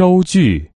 收据。